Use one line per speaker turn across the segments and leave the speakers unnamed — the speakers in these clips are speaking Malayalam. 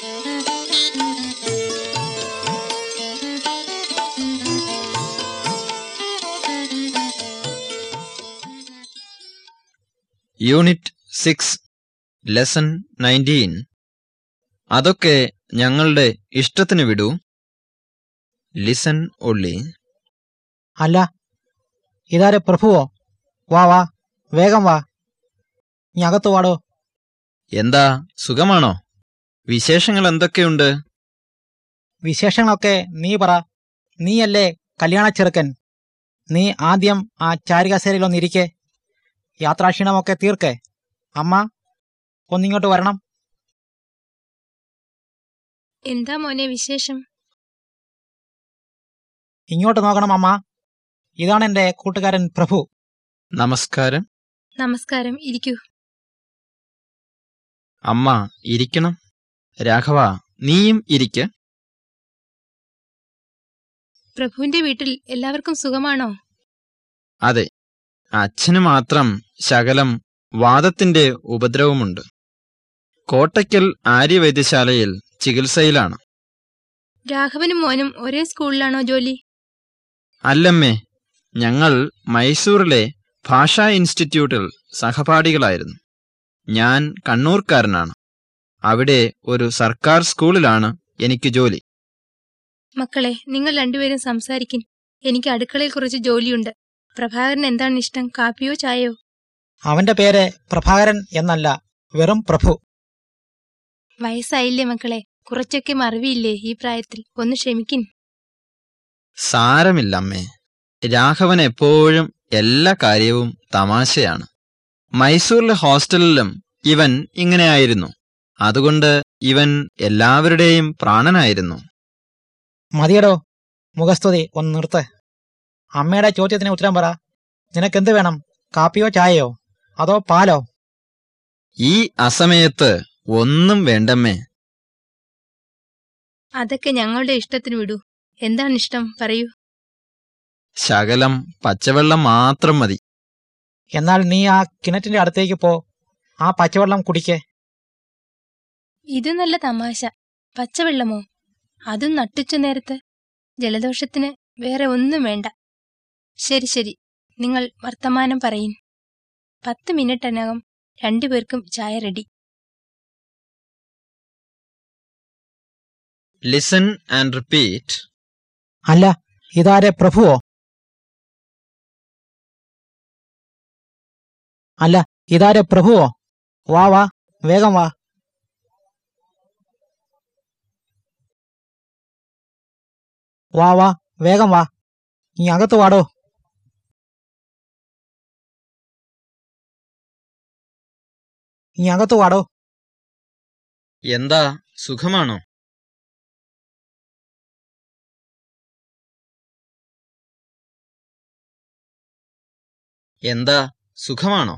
യൂണിറ്റ് സിക്സ് ലെസൺ നയന്റീൻ അതൊക്കെ ഞങ്ങളുടെ ഇഷ്ടത്തിന് വിടൂ. ലിസൺ ഒള്ളി
അല്ല ഇതാരെ പ്രഭുവോ? വാ വാ വേഗം വാ. നീ അകത്ത് വാടോ.
എന്താ സുഖമാണോ? വിശേഷങ്ങൾ എന്തൊക്കെയുണ്ട്?
വിശേഷങ്ങളൊക്കെ നീ പറ. നീയല്ലേ കല്യാണ ചെറുക്കൻ നീ ആദ്യം ആ ചാരികസേരയിലൊന്നിരിക്കെ യാത്രാക്ഷീണമൊക്കെ തീർക്കേ. അമ്മ ഒന്നിങ്ങോട്ട് വരണം.
എന്താ മോനെ വിശേഷം?
ഇങ്ങോട്ട് നോക്കണം അമ്മ. ഇതാണ് എന്റെ കൂട്ടുകാരൻ പ്രഭു.
നമസ്കാരം.
നമസ്കാരം ഇരിക്കൂ.
അമ്മ ഇരിക്കണം. രാഘവ നീയും ഇരിക്ക.
പ്രഭുവിന്റെ വീട്ടിൽ എല്ലാവർക്കും സുഖമാണോ?
അതെ. അച്ഛന് മാത്രം ശകലം വാദത്തിന്റെ ഉപദ്രവമുണ്ട്. കോട്ടയ്ക്കൽ ആര്യവൈദ്യശാലയിൽ ചികിത്സയിലാണ്.
രാഘവനും മോനും ഒരേ സ്കൂളിലാണോ ജോലി?
അല്ലമ്മേ ഞങ്ങൾ മൈസൂറിലെ ഭാഷാ ഇൻസ്റ്റിറ്റ്യൂട്ടിൽ സഹപാഠികളായിരുന്നു. ഞാൻ കണ്ണൂർക്കാരനാണ്. അവിടെ ഒരു സർക്കാർ സ്കൂളിലാണ് എനിക്ക് ജോലി.
മക്കളെ നിങ്ങൾ രണ്ടുപേരും സംസാരിക്കും എനിക്ക് അടുക്കളയിൽ കുറച്ച് ജോലിയുണ്ട്. പ്രഭാകരൻ എന്താണ് ഇഷ്ടം കാപ്പിയോ ചായയോ?
അവന്റെ പേര് പ്രഭാകരൻ എന്നല്ല വെറും പ്രഭു.
വയസ്സായില്ലേ മക്കളെ കുറച്ചൊക്കെ മറിവിയില്ലേ ഈ പ്രായത്തിൽ? ഒന്ന് ക്ഷമിക്കിൻ.
സാരമില്ല അമ്മേ. രാഘവൻ എപ്പോഴും എല്ലാ കാര്യവും തമാശയാണ്. മൈസൂരിലെ ഹോസ്റ്റലിലും ഇവൻ ഇങ്ങനെയായിരുന്നു. അതുകൊണ്ട് ഇവൻ എല്ലാവരുടെയും പ്രാണനായിരുന്നു.
മതിയടോ മുഖസ്തുതി ഒന്ന് നിർത്ത്. അമ്മയുടെ ചോദ്യത്തിന് ഉത്തരം പറ. നിനക്കെന്ത് വേണം കാപ്പിയോ ചായയോ അതോ പാലോ?
ഈ അസമയത്ത് ഒന്നും വേണ്ടമ്മേ.
അതൊക്കെ ഞങ്ങളുടെ ഇഷ്ടത്തിന് വിടൂ. എന്താണ് ഇഷ്ടം പറയൂ.
ശകലം പച്ചവെള്ളം മാത്രം മതി.
എന്നാൽ നീ ആ കിണറ്റിന്റെ അടുത്തേക്ക് പോ. ആ പച്ചവെള്ളം കുടിക്കേ.
ഇത് നല്ല തമാശ. പച്ചവെള്ളമോ? അതും നട്ടിച്ചു നേരത്ത്. ജലദോഷത്തിന് വേറെ ഒന്നും വേണ്ട. ശരി ശരി. നിങ്ങൾ വർത്തമാനം പറയിൻ പത്ത് മിനിറ്റിനകം രണ്ടുപേർക്കും ചായ റെഡി.
ലിസൺ ആൻഡ് റിപ്പീറ്റ്
അല്ല ഇതാരെ പ്രഭുവോ? അല്ല ഇതാരെ പ്രഭുവോ? വാ വാ വേഗം വാ. വാ വാ വേഗം വാ. നീ അകത്ത് വാടോ. നീ അകത്ത് വാടോ.
എന്താ സുഖമാണോ? എന്താ സുഖമാണോ?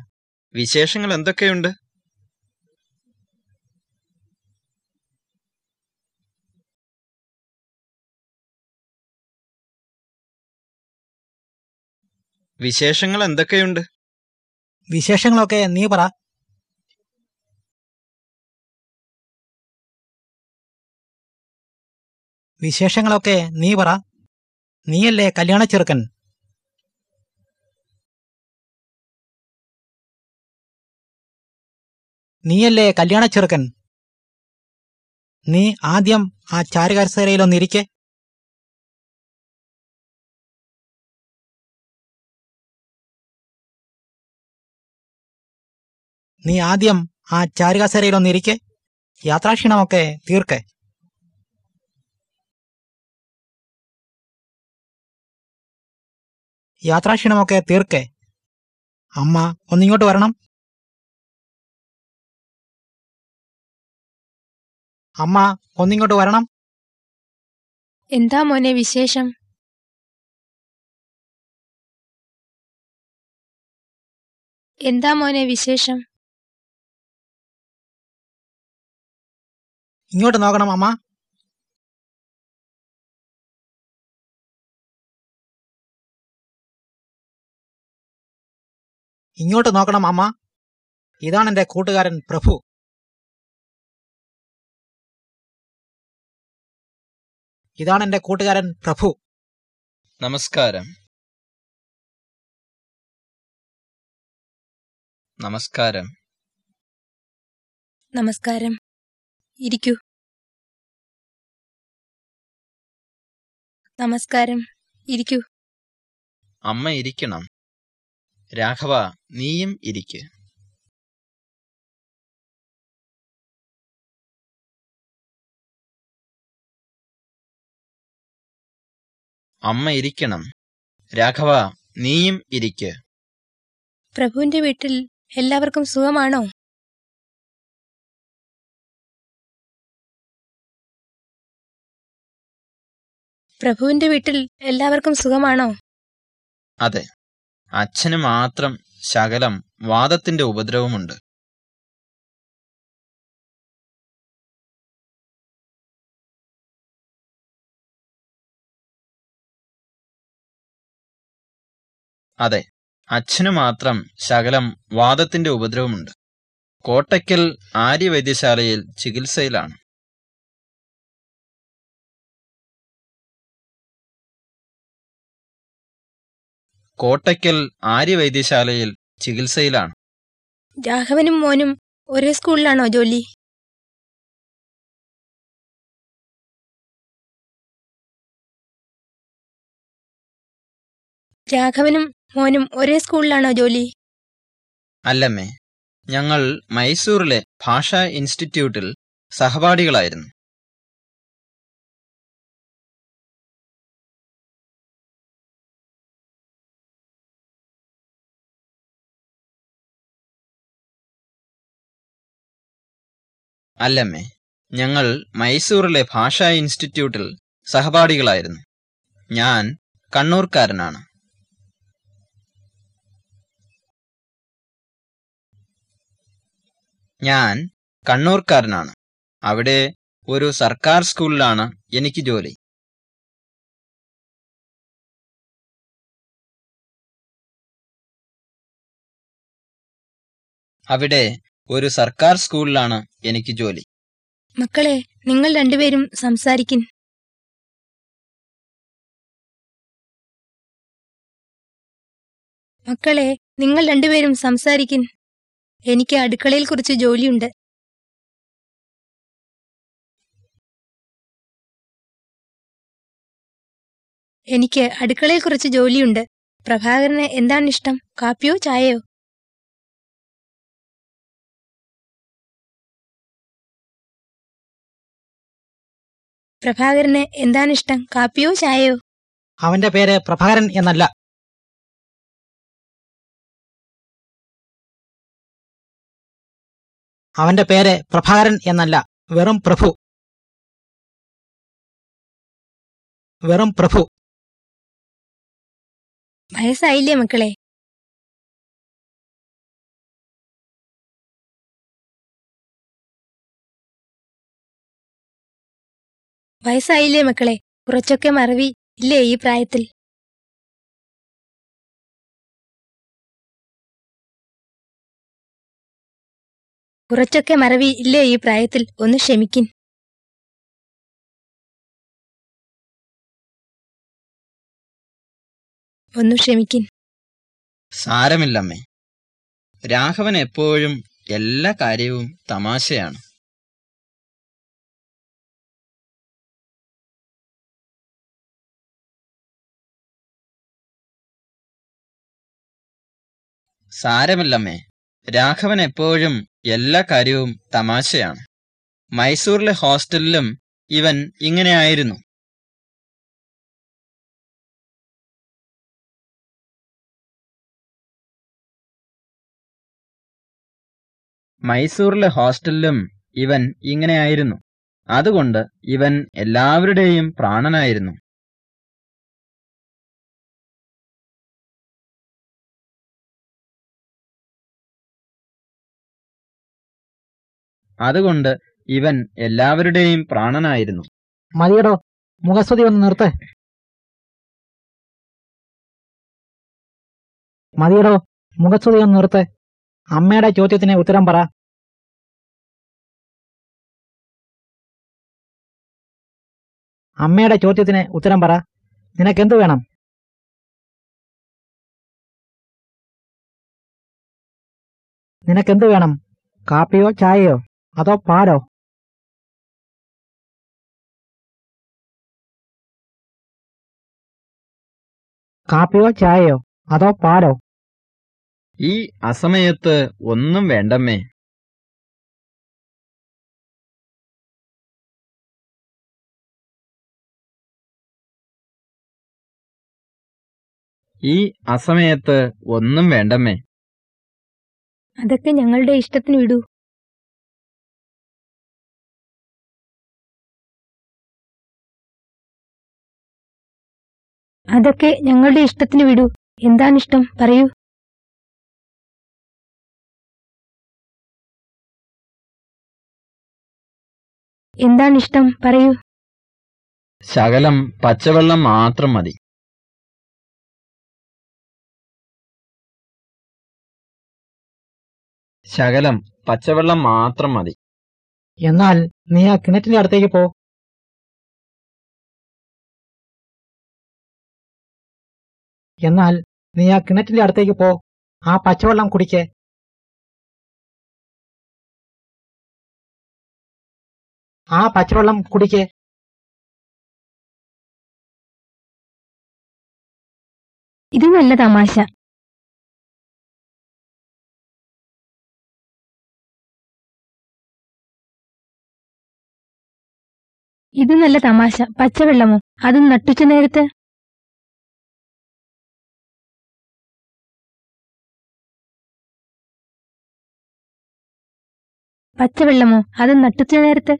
വിശേഷങ്ങൾ എന്തൊക്കെയുണ്ട്? വിശേഷങ്ങൾ എന്തൊക്കെയുണ്ട്?
വിശേഷങ്ങളൊക്കെ നീ പറ. വിശേഷങ്ങളൊക്കെ നീ പറ. നീയല്ലേ കല്യാണ ചെറുക്കൻ? നീയല്ലേ കല്യാണ ചെറുക്കൻ? നീ ആദ്യം ആ ചാരുകസേരയിലൊന്നിരിക്കെ നീ ആദ്യം ആ ചാരുകസേരയിലൊന്നിരിക്കെ യാത്രാക്ഷീണമൊക്കെ തീർക്കെ. യാത്രാക്ഷീണമൊക്കെ തീർക്കെ. അമ്മ ഒന്നിങ്ങോട്ട് വരണം. അമ്മ ഒന്നിങ്ങോട്ട് വരണം.
എന്താ മോനെ വിശേഷം? എന്താ മോനെ വിശേഷം?
ഇങ്ങോട്ട് നോക്കണം അമ്മ ഇങ്ങോട്ട് നോക്കണം അമ്മ ഇതാണ് എന്റെ കൂട്ടുകാരൻ പ്രഭു. ഇതാണ് എന്റെ കൂട്ടുകാരൻ പ്രഭു.
നമസ്കാരം. നമസ്കാരം.
നമസ്കാരം. ഇരിക്കൂ. നമസ്കാരം. ഇരിക്കൂ.
അമ്മ ഇരിക്കണം. രാഘവ നീയും ഇരിക്ക്. അമ്മ ഇരിക്കണം. രാഘവ നീയും ഇരിക്ക്.
പ്രഭുവിന്റെ വീട്ടിൽ എല്ലാവർക്കും സുഖമാണോ? പ്രഭുവിന്റെ വീട്ടിൽ എല്ലാവർക്കും സുഖമാണോ?
അതെ. അച്ഛന് മാത്രം ശകലം വാദത്തിന്റെ ഉപദ്രവമുണ്ട്. അതെ. അച്ഛന് മാത്രം ശകലം വാദത്തിന്റെ ഉപദ്രവമുണ്ട്. കോട്ടയ്ക്കൽ ആര്യവൈദ്യശാലയിൽ ചികിത്സയിലാണ്. കോട്ടയ്ക്കൽ ആര്യവൈദ്യശാലയിൽ ചികിത്സയിലാണ്.
രാഘവനും മോനും ഒരേ സ്കൂളിലാണോ ജോലി? രാഘവനും മോനും ഒരേ സ്കൂളിലാണോ ജോലി?
അല്ലമ്മേ ഞങ്ങൾ മൈസൂറിലെ ഭാഷാ ഇൻസ്റ്റിറ്റ്യൂട്ടിൽ സഹപാഠികളായിരുന്നു. അല്ലമ്മേ ഞങ്ങൾ മൈസൂറിലെ ഭാഷാ ഇൻസ്റ്റിറ്റ്യൂട്ടിൽ സഹപാഠികളായിരുന്നു. ഞാൻ കണ്ണൂർക്കാരനാണ്. ഞാൻ കണ്ണൂർക്കാരനാണ്. അവിടെ ഒരു സർക്കാർ സ്കൂളിലാണ് എനിക്ക് ജോലി. അവിടെ ഒരു സർക്കാർ സ്കൂളിലാണ് എനിക്ക് ജോലി.
മക്കളെ നിങ്ങൾ രണ്ടുപേരും സംസാരിക്കിൻ. മക്കളെ നിങ്ങൾ രണ്ടുപേരും സംസാരിക്കിൻ. എനിക്ക് അടുക്കളയിൽ കുറച്ച് ജോലിയുണ്ട്. എനിക്ക് അടുക്കളയിൽ കുറച്ച് ജോലിയുണ്ട്. പ്രഭാകരന് എന്താണ് ഇഷ്ടം കാപ്പിയോ ചായയോ? പ്രഭാകരന് എന്താണ് ഇഷ്ടം കാപ്പിയോ ചായയോ?
അവന്റെ പേര് പ്രഭാകരൻ എന്നല്ല. അവന്റെ പേര് പ്രഭാകരൻ എന്നല്ല വെറും പ്രഭു. വെറും പ്രഭു.
വയസ്സായില്ലേ മക്കളെ? വയസ്സായില്ലേ മക്കളെ? കുറച്ചൊക്കെ മറവി. ഇല്ലേ ഈ പ്രായത്തിൽ? കുറച്ചൊക്കെ മറവി. ഇല്ലേ ഈ പ്രായത്തിൽ? ഒന്ന് ക്ഷമിക്കിൻ. ഒന്ന് ക്ഷമിക്കിൻ.
സാരമില്ലമ്മേ. രാഘവൻ എപ്പോഴും എല്ലാ കാര്യവും തമാശയാണ്. സാരമില്ലമ്മേ. രാഘവൻ എപ്പോഴും എല്ലാ കാര്യവും തമാശയാണ്. മൈസൂറിലെ ഹോസ്റ്റലിലും ഇവൻ ഇങ്ങനെയായിരുന്നു. മൈസൂറിലെ ഹോസ്റ്റലിലും ഇവൻ ഇങ്ങനെയായിരുന്നു. അതുകൊണ്ട് ഇവൻ എല്ലാവരുടെയും പ്രാണനായിരുന്നു. അതുകൊണ്ട് ഇവൻ എല്ലാവരുടെയും പ്രാണനായിരുന്നു.
മതിയടോ മുഖസ്തുതി ഒന്ന് നിർത്തെ. മതിയടോ മുഖസ്തുതി ഒന്ന് നിർത്തെ. അമ്മയുടെ ചോദ്യത്തിന് ഉത്തരം പറ. അമ്മയുടെ ചോദ്യത്തിന് ഉത്തരം പറ. നിനക്കെന്ത് വേണം? നിനക്കെന്ത് വേണം? കാപ്പിയോ ചായയോ? അതോ പാലോ? കാപ്പിയോ ചായയോ? അതോ പാലോ?
ഈ അസമയത്ത് ഒന്നും വേണ്ടമ്മേ. ഈ അസമയത്ത് ഒന്നും വേണ്ടമ്മേ.
അതൊക്കെ ഞങ്ങളുടെ ഇഷ്ടത്തിന് വിടൂ. അതൊക്കെ ഞങ്ങളുടെ ഇഷ്ടത്തിന് വിടൂ. എന്താണിഷ്ടം? പറയൂ. എന്താണിഷ്ടം? പറയൂ.
ശകലം പച്ചവെള്ളം മാത്രം മതി. ശകലം പച്ചവെള്ളം മാത്രം മതി.
എന്നാൽ നീ ആ കിണറ്റിന്റെ അടുത്തേക്ക് പോ. എന്നാൽ നീ ആ കിണറ്റിന്റെ അടുത്തേക്ക് പോ. ആ പച്ചവെള്ളം കുടിക്ക്. ആ പച്ചവെള്ളം കുടിക്ക്.
ഇത് നല്ല തമാശ. ഇത് നല്ല തമാശ. പച്ചവെള്ളമോ? അത് നട്ടുച്ച നേരത്ത് പച്ചവെള്ളമോ? അത് നട്ടുച്ച നേരത്ത്?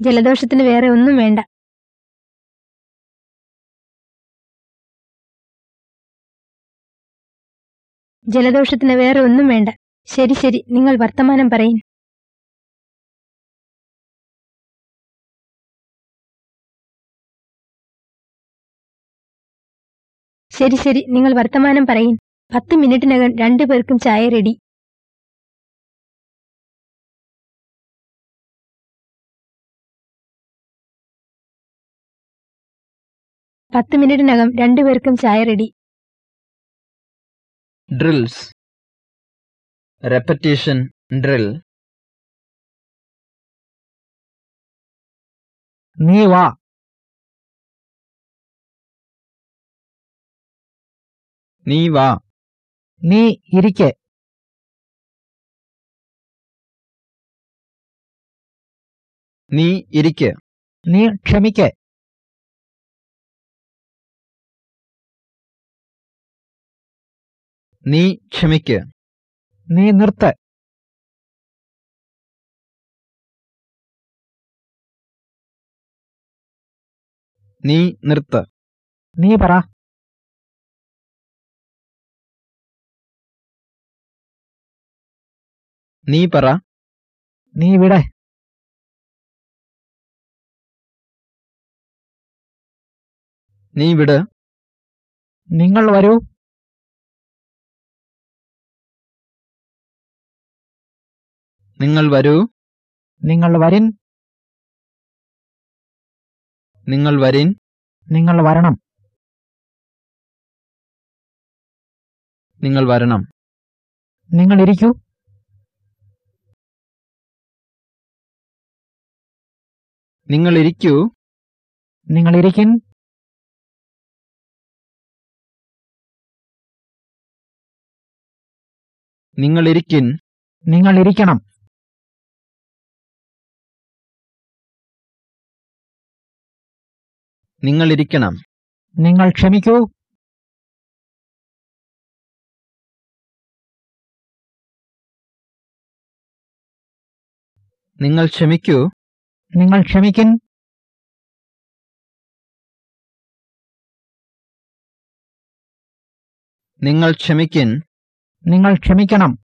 ജലദോഷത്തിന് വേറെ ഒന്നും വേണ്ട. ജലദോഷത്തിന് വേറെ ഒന്നും വേണ്ട. ശരി ശരി. നിങ്ങൾ വർത്തമാനം പറയും. ശരി ശരി. നിങ്ങൾ വർത്തമാനം പറയും. പത്ത് മിനിറ്റിനകം രണ്ടുപേർക്കും ചായ റെഡി. പത്ത് മിനിറ്റിനകം രണ്ടുപേർക്കും ചായ റെഡി
ഡ്രിൽസ് റെപ്പറ്റീഷൻ ഡ്രിൽ
നീ വാ.
നീ വാ.
നീ ഇരിക്കെ.
നീ ഇരിക്കെ.
നീ ക്ഷമിക്കെ.
നീ ക്ഷമിക്ക്.
നീ നിർത്ത്.
നീ നിർത്ത്.
നീ പറ.
നീ പറ.
നീ വിടെ.
നീ വിട്.
നിങ്ങൾ വരൂ.
നിങ്ങൾ വരൂ.
നിങ്ങൾ വരിൻ.
നിങ്ങൾ വരിൻ.
നിങ്ങൾ വരണം.
നിങ്ങൾ വരണം.
നിങ്ങൾ ഇരിക്കൂ.
നിങ്ങൾ ഇരിക്കൂ.
നിങ്ങൾ ഇരിക്കൻ.
നിങ്ങൾ ഇരിക്കൻ.
നിങ്ങൾ ഇരിക്കണം.
നിങ്ങൾ ഇരിക്കണം
നിങ്ങൾ ക്ഷമിക്കൂ.
നിങ്ങൾ ക്ഷമിക്കൂ.
നിങ്ങൾ ക്ഷമിക്കൻ.
നിങ്ങൾ ക്ഷമിക്കൻ.
നിങ്ങൾ ക്ഷമിക്കണം.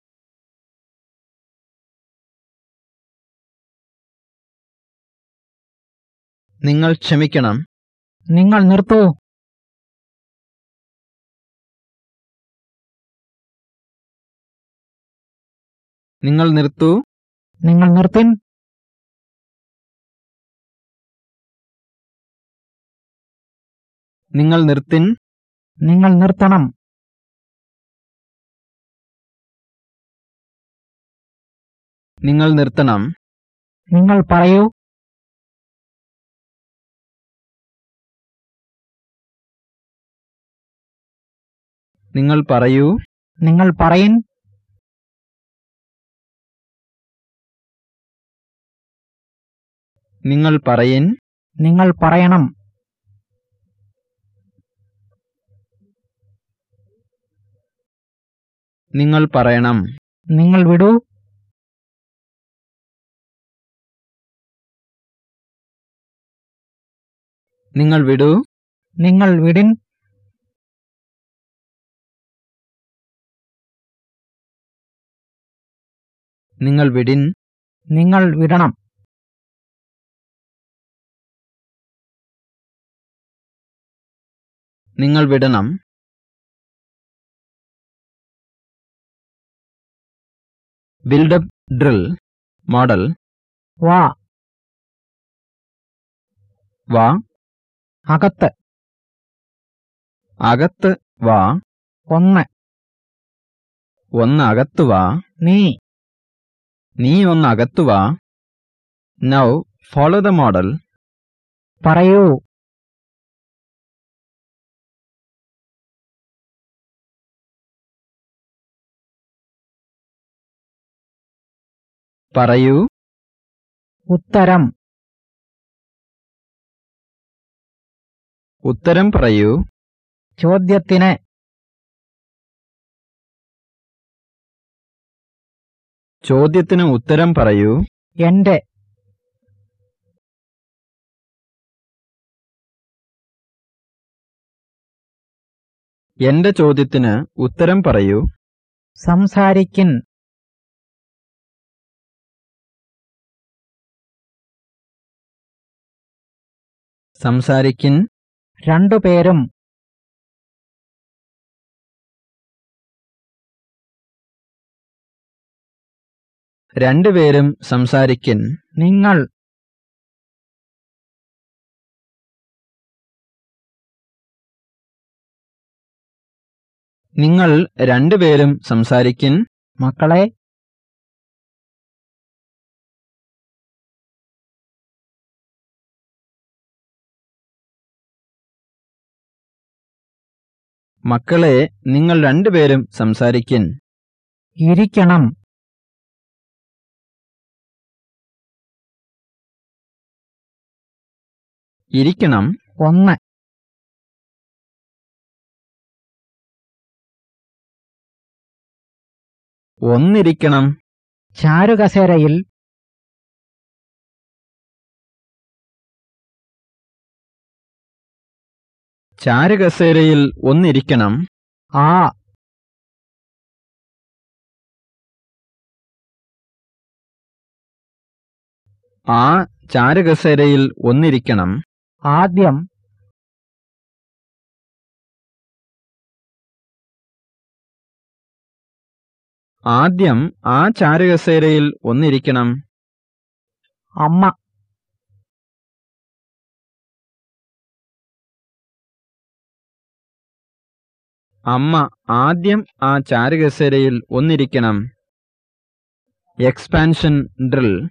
നിങ്ങൾ ക്ഷമിക്കണം.
നിങ്ങൾ നിർത്തൂ.
നിങ്ങൾ നിർത്തൂ.
നിങ്ങൾ നിർത്തിൻ.
നിങ്ങൾ നിർത്തിൻ.
നിങ്ങൾ നിർത്തണം.
നിങ്ങൾ നിർത്തണം.
നിങ്ങൾ പറയൂ.
നിങ്ങൾ പറയൂ.
നിങ്ങൾ പറയിൻ
നിങ്ങൾ പറയിൻ.
നിങ്ങൾ പറയണം.
നിങ്ങൾ പറയണം.
നിങ്ങൾ വിടൂ.
നിങ്ങൾ വിടൂ.
നിങ്ങൾ വിടിൻ.
നിങ്ങൾ വിടിൻ
നിങ്ങൾ വിടണം
നിങ്ങൾ വിടണം ബിൽഡപ്പ് ഡ്രിൽ മോഡൽ
വാ
വാ
അകത്ത്
അകത്ത് വാ
ഒന്ന്
ഒന്ന് അകത്തു വാ
നീ
നീ ഒന്ന് അകത്തുവാ നൗ ഫോളോ ദ മോഡൽ
പറയൂ.
പറയൂ.
ഉത്തരം.
ഉത്തരം പറയൂ.
ചോദ്യത്തിന്
ചോദ്യത്തിന് ഉത്തരം പറയൂ.
എന്റെ.
എന്റെ ചോദ്യത്തിന് ഉത്തരം പറയൂ.
സംസാരിക്കിൻ.
സംസാരിക്കിൻ.
രണ്ടുപേരും
രണ്ടുപേരും സംസാരിക്കിൻ.
നിങ്ങൾ.
നിങ്ങൾ രണ്ടുപേരും സംസാരിക്കിൻ.
മക്കളെ.
മക്കളെ നിങ്ങൾ രണ്ടുപേരും സംസാരിക്കിൻ.
ഇരിക്കണം.
ഇരിക്കണം.
ഒന്ന്.
ഒന്നിരിക്കണം.
ചാരുകസേരയിൽ
ചാരുകസേരയിൽ ഒന്നിരിക്കണം.
ആ.
ആ ചാരുകസേരയിൽ ഒന്നിരിക്കണം.
ആദ്യം
ആദ്യം ആ ചാരുകസേരയിൽ ഒന്നിരിക്കണം.
അമ്മ.
അമ്മ ആദ്യം ആ ചാരുകസേരയിൽ ഒന്നിരിക്കണം. എക്സ്പാൻഷൻ ഡ്രിൽ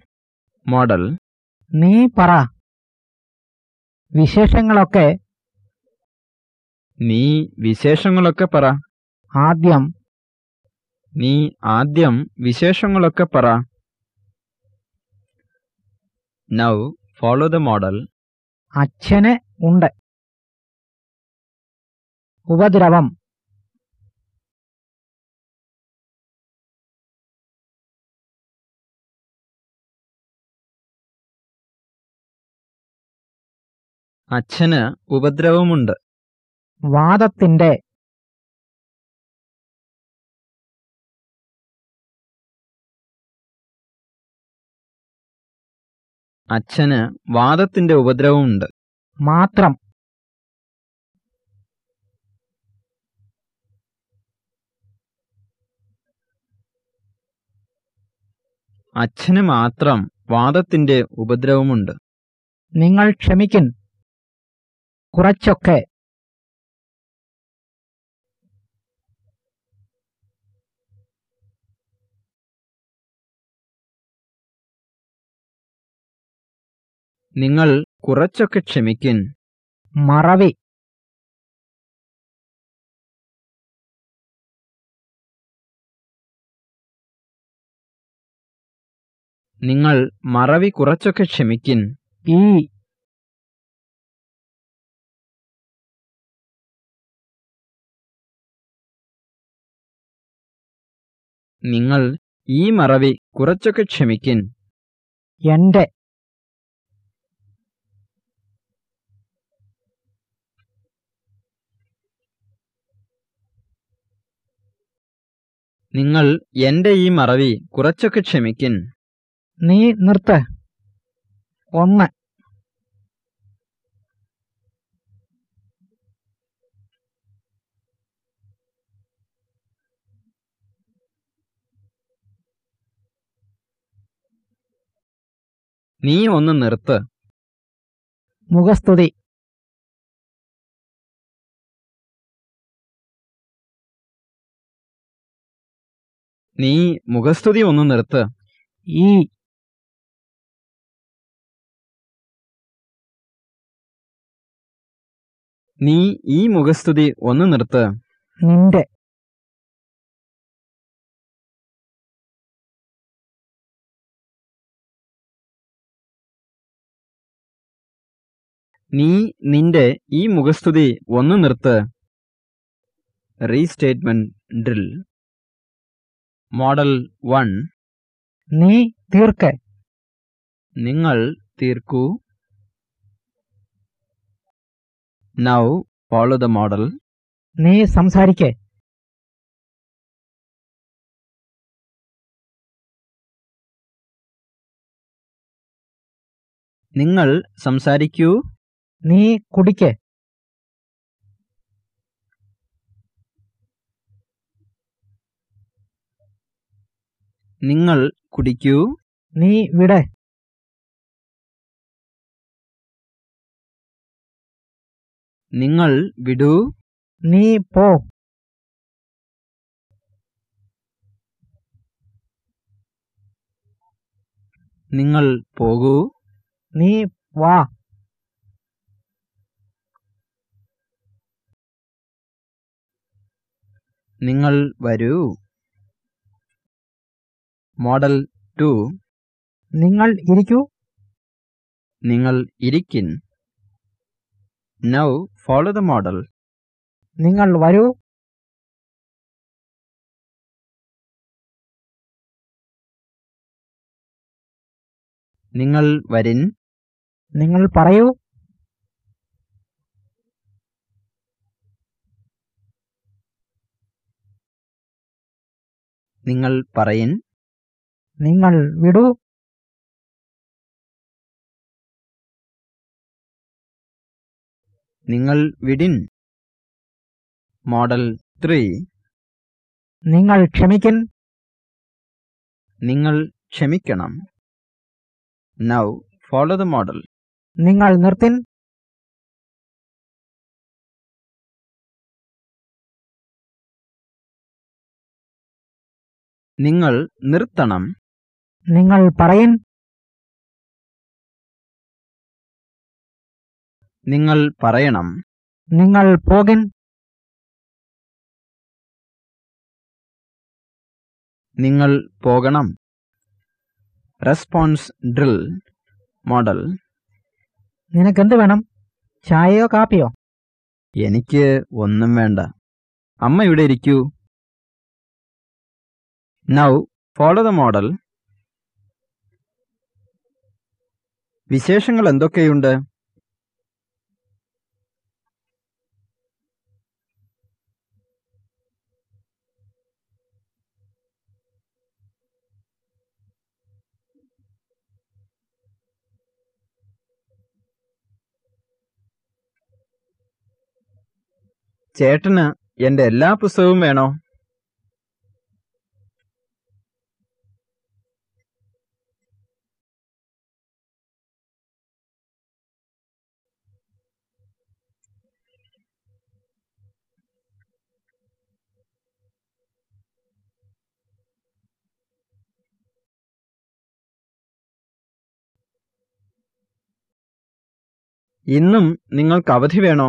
മോഡൽ
നീ പറ. വിശേഷങ്ങളൊക്കെ
നീ വിശേഷങ്ങളൊക്കെ പറ.
ആദ്യം
നീ ആദ്യം വിശേഷങ്ങളൊക്കെ പറ. നൗ ഫോളോ ദ മോഡൽ
അച്ഛന് ഉണ്ട്. ഉപദ്രവം.
അച്ഛന് ഉപദ്രവമുണ്ട്.
വാദത്തിന്റെ
അച്ഛന് വാദത്തിന്റെ ഉപദ്രവമുണ്ട്.
മാത്രം
അച്ഛന് മാത്രം വാദത്തിന്റെ ഉപദ്രവമുണ്ട്.
നിങ്ങൾ ക്ഷമിക്കിൻ. കുറച്ചൊക്കെ.
നിങ്ങൾ കുറച്ചൊക്കെ ക്ഷമിക്കിൻ.
മറവി.
നിങ്ങൾ മറവി കുറച്ചൊക്കെ ക്ഷമിക്കിൻ.
ഈ
നിങ്ങൾ ഈ മറവി കുറച്ചൊക്കെ ക്ഷമിക്കിൻ.
എന്റെ.
നിങ്ങൾ എന്റെ ഈ മറവി കുറച്ചൊക്കെ ക്ഷമിക്കിൻ.
നീ നിർത്ത. ഒന്ന്.
നീ ഒന്ന് നിർത്ത്.
മുഖസ്തുതി.
നീ മുഖസ്തുതി ഒന്ന് നിർത്ത്.
ഈ.
നീ ഈ മുഖസ്തുതി ഒന്ന് നിർത്ത്.
നിന്റെ.
നീ നിന്റെ ഈ മുഖസ്തുതി ഒന്ന് നിർത്ത്. Restatement drill. Model one.
നീ തീർക്ക.
നിങ്ങൾ തീർക്കൂ. നൗ ഫോളോ ദ മോഡൽ
നീ സംസാരിക്കേ.
നിങ്ങൾ സംസാരിക്കൂ.
നീ കുടിക്ക്.
നിങ്ങൾ കുടിക്കൂ.
നീ വിടെ.
നിങ്ങൾ വിടൂ.
നീ പോ.
നിങ്ങൾ പോകൂ.
നീ വാ.
നിങ്ങൾ വരൂ. Model two.
നിങ്ങൾ ഇരിക്കൂ.
നിങ്ങൾ ഇരിക്കിൻ. നൗ ഫോളോ ദ മോഡൽ
നിങ്ങൾ വരൂ.
നിങ്ങൾ വരിൻ.
നിങ്ങൾ പറയൂ.
നിങ്ങൾ പറയൻ
നിങ്ങൾ വിടൂ.
നിങ്ങൾ വിടിൻ. Model three.
നിങ്ങൾ ക്ഷമിക്കൻ.
നിങ്ങൾ ക്ഷമിക്കണം. Now follow the model.
നിങ്ങൾ നിർത്തിൻ.
നിങ്ങൾ നിർത്തണം.
നിങ്ങൾ പറയൻ
നിങ്ങൾ പറയണം.
നിങ്ങൾ പോകിൻ
നിങ്ങൾ പോകണം. റെസ്പോൺസ് ഡ്രിൽ മോഡൽ
നിനക്കെന്ത് വേണം? ചായയോ കാപ്പിയോ?
എനിക്ക് ഒന്നും വേണ്ട. അമ്മ ഇവിടെ ഇരിക്കൂ. നൗ ഫോളോ ദ മോഡൽ വിശേഷങ്ങൾ എന്തൊക്കെയുണ്ട്? ചേട്ടന് എന്റെ എല്ലാ പുസ്തകവും വേണോ? ഇന്നും നിങ്ങൾക്ക് അവധി വേണോ?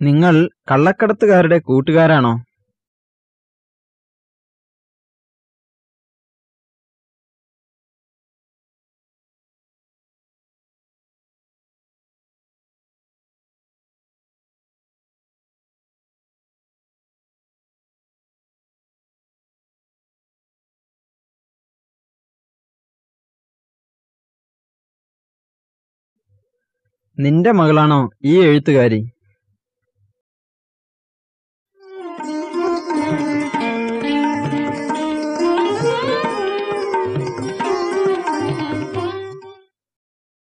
നിങ്ങൾ കള്ളക്കടത്തുകാരുടെ കൂട്ടുകാരാണോ? നിന്റെ മകളാണോ ഈ എഴുത്തുകാരി?